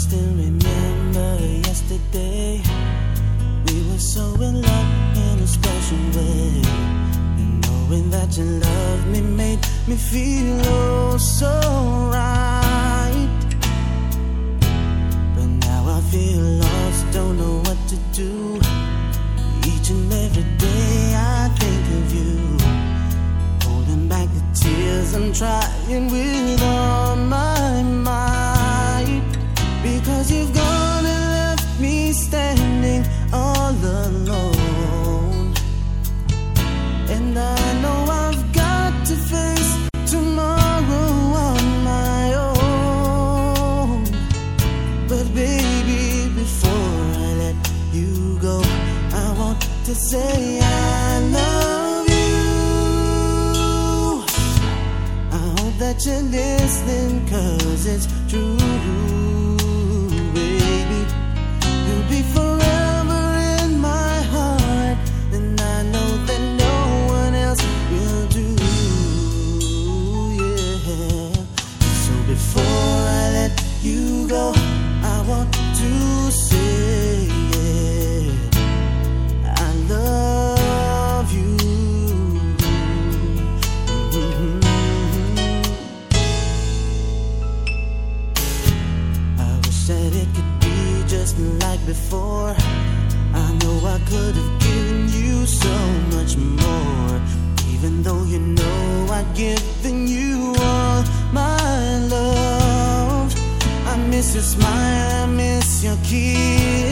still remember yesterday. We were so in love in a special way. And knowing that you loved me made me feel oh so right. But now I feel lost, don't know what to do. Each and every day I think of you. Holding back the tears, I'm trying with all my you're listening, cause it's true, That it could be just like before. I know I could have given you so much more. Even though you know I'd given you all my love. I miss your smile, I miss your kiss.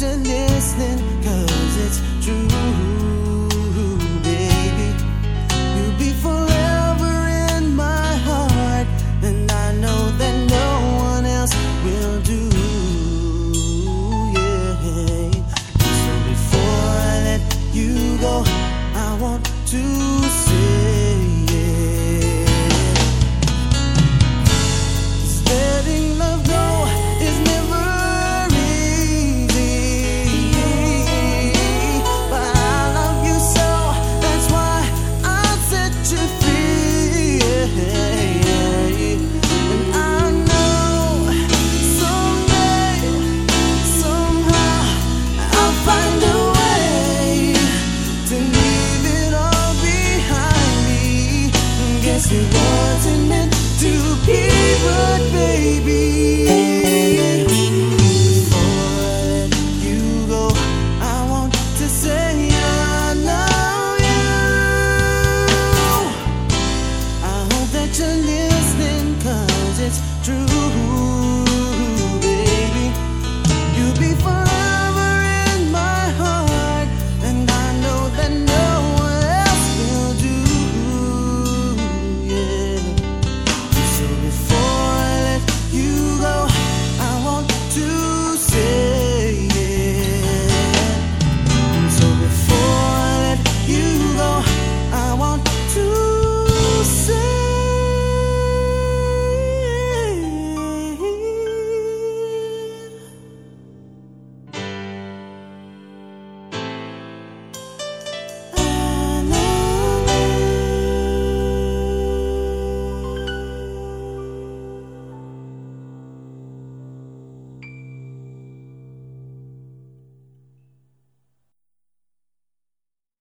That you're cause it's true, it wasn't meant to be, but